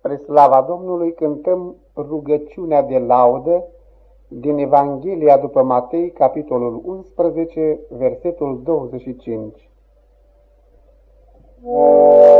Spre slava Domnului cântăm rugăciunea de laudă din Evanghelia după Matei, capitolul 11, versetul 25. laud,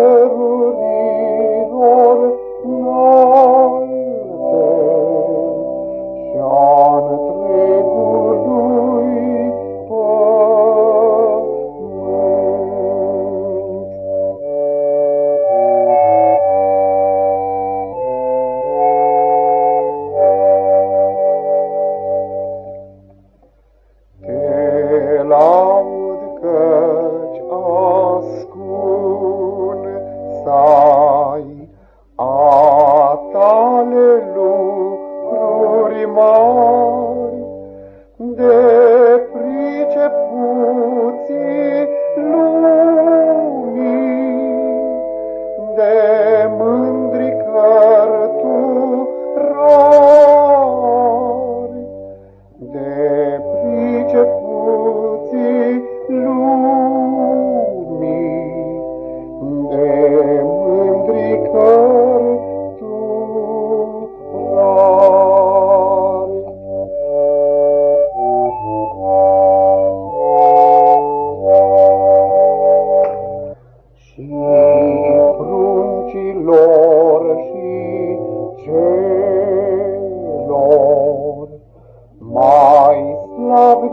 Te laud, Tată, Sfânt, al cerurilor înalte și al întregului mari, de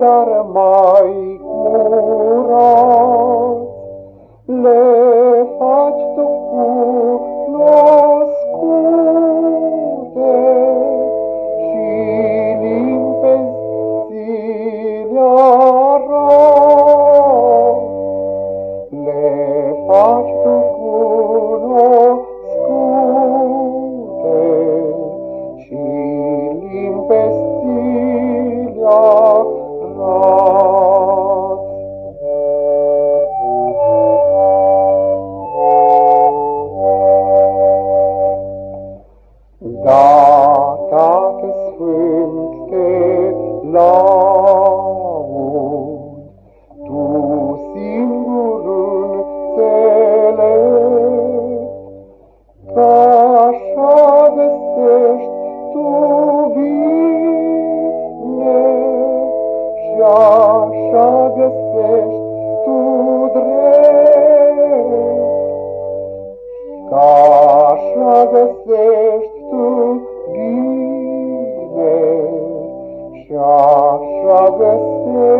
Karmai. Da, Tată Sfânt, te laud, Tu singur înțelept, Că așa găsești tu bine Și așa găsești tu drept, Că așa găsești Yes.